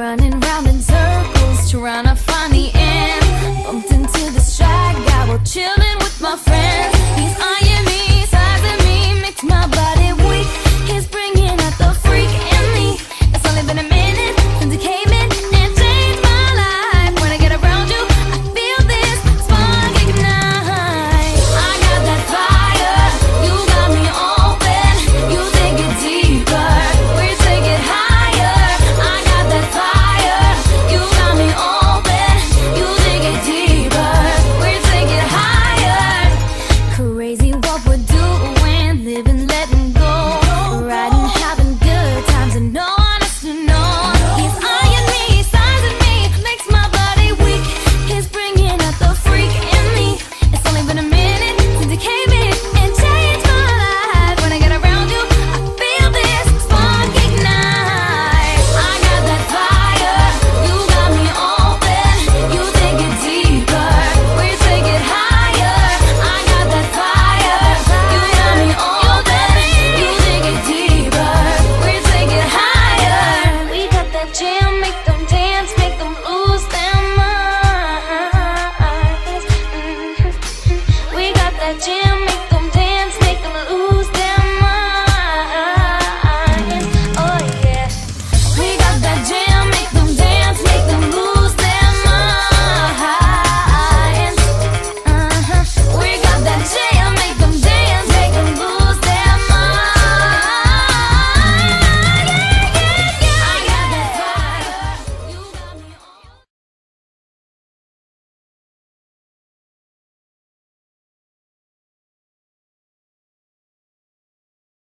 running round in circles trying to find the end.